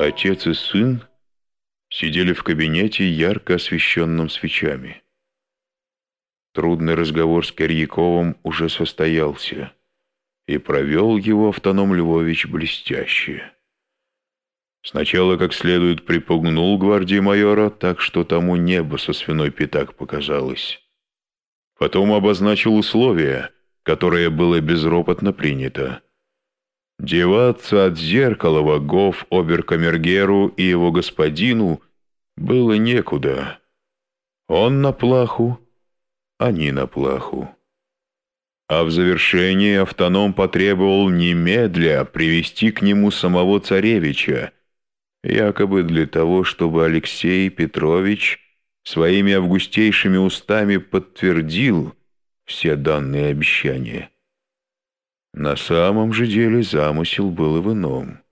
Отец и сын сидели в кабинете, ярко освещенном свечами. Трудный разговор с Кирьяковым уже состоялся, и провел его автоном Львович блестяще. Сначала как следует припугнул гвардии майора, так что тому небо со свиной пятак показалось. Потом обозначил условия, которое было безропотно принято. Деваться от зеркала Гоф оберкамергеру и его господину было некуда. Он на плаху, они на плаху. А в завершении автоном потребовал немедля привести к нему самого царевича, якобы для того, чтобы Алексей Петрович своими августейшими устами подтвердил все данные обещания. На самом же деле замысел был в ином.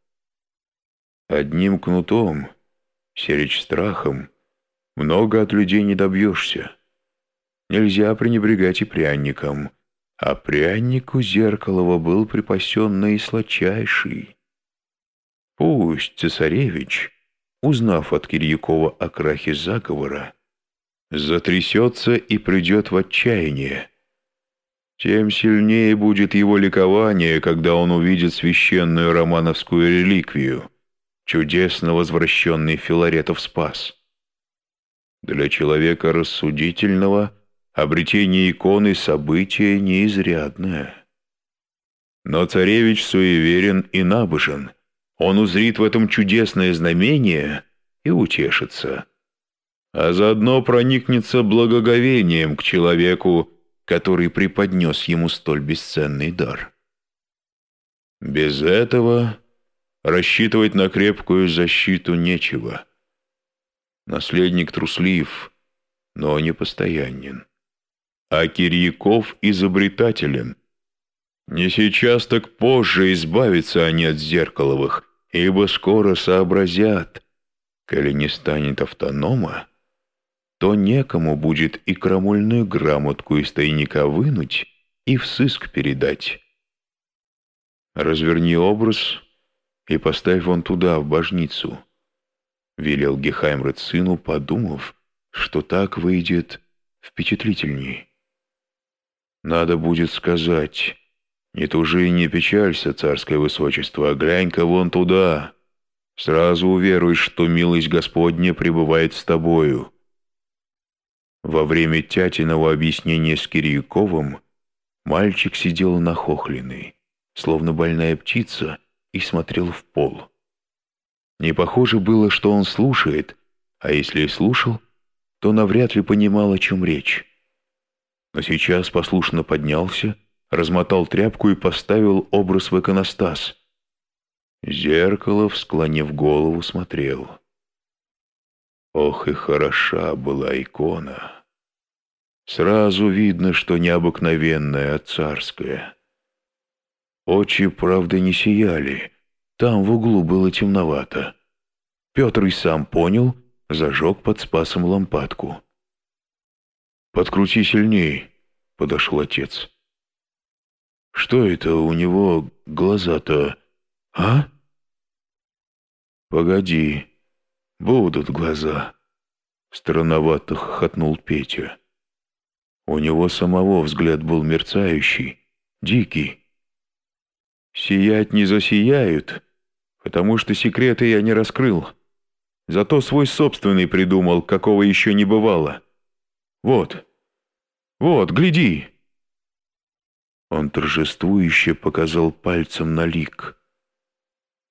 Одним кнутом, серечь страхом, много от людей не добьешься. Нельзя пренебрегать и пряником, а прянику Зеркалова был припасен наисладчайший. Пусть цесаревич, узнав от Кирьякова о крахе заговора, затрясется и придет в отчаяние, тем сильнее будет его ликование, когда он увидит священную романовскую реликвию, чудесно возвращенный Филаретов спас. Для человека рассудительного обретение иконы событие неизрядное. Но царевич суеверен и набожен. Он узрит в этом чудесное знамение и утешится. А заодно проникнется благоговением к человеку, который преподнес ему столь бесценный дар. Без этого рассчитывать на крепкую защиту нечего. Наследник труслив, но не постоянен. А Кирьяков изобретателен. Не сейчас, так позже избавятся они от Зеркаловых, ибо скоро сообразят, коли не станет автонома, то некому будет и крамольную грамотку из тайника вынуть и в сыск передать. «Разверни образ и поставь вон туда, в божницу», — велел Гехаймред сыну, подумав, что так выйдет впечатлительней. «Надо будет сказать, не тужи и не печалься, царское высочество, а глянь-ка вон туда. Сразу уверуй, что милость Господня пребывает с тобою». Во время тятиного объяснения с Кирьяковым мальчик сидел нахохленный, словно больная птица, и смотрел в пол. Не похоже было, что он слушает, а если и слушал, то навряд ли понимал, о чем речь. Но сейчас послушно поднялся, размотал тряпку и поставил образ в иконостас. Зеркало, склонив голову, смотрел. Ох и хороша была икона. Сразу видно, что необыкновенная, а царская. Очи, правда, не сияли. Там в углу было темновато. Петр и сам понял, зажег под спасом лампадку. «Подкрути сильней», — подошел отец. «Что это у него глаза-то, а?» «Погоди», Будут глаза. Странновато хохотнул Петя. У него самого взгляд был мерцающий, дикий. Сиять не засияют, потому что секреты я не раскрыл. Зато свой собственный придумал, какого еще не бывало. Вот, вот, гляди. Он торжествующе показал пальцем на лик.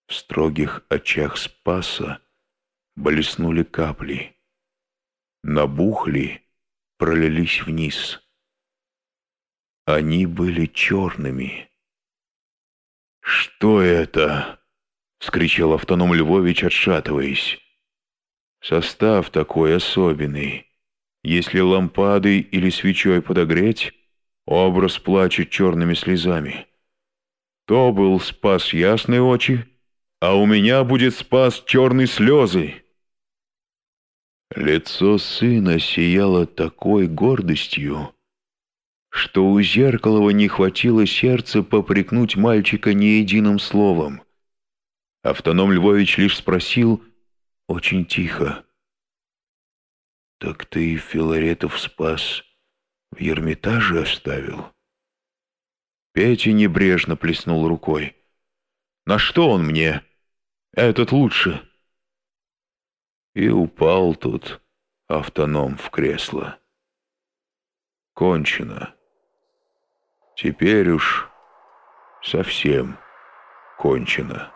В строгих очах Спаса блеснули капли. Набухли, пролились вниз. Они были черными. «Что это?» — вскричал автоном Львович, отшатываясь. «Состав такой особенный. Если лампадой или свечой подогреть, образ плачет черными слезами. То был спас ясные очи, а у меня будет спас черные слезы». Лицо сына сияло такой гордостью, что у Зеркалова не хватило сердца попрекнуть мальчика ни единым словом. Автоном Львович лишь спросил очень тихо. «Так ты Филаретов спас в Ермитаже оставил?» Петя небрежно плеснул рукой. «На что он мне? Этот лучше». И упал тут автоном в кресло. Кончено. Теперь уж совсем кончено.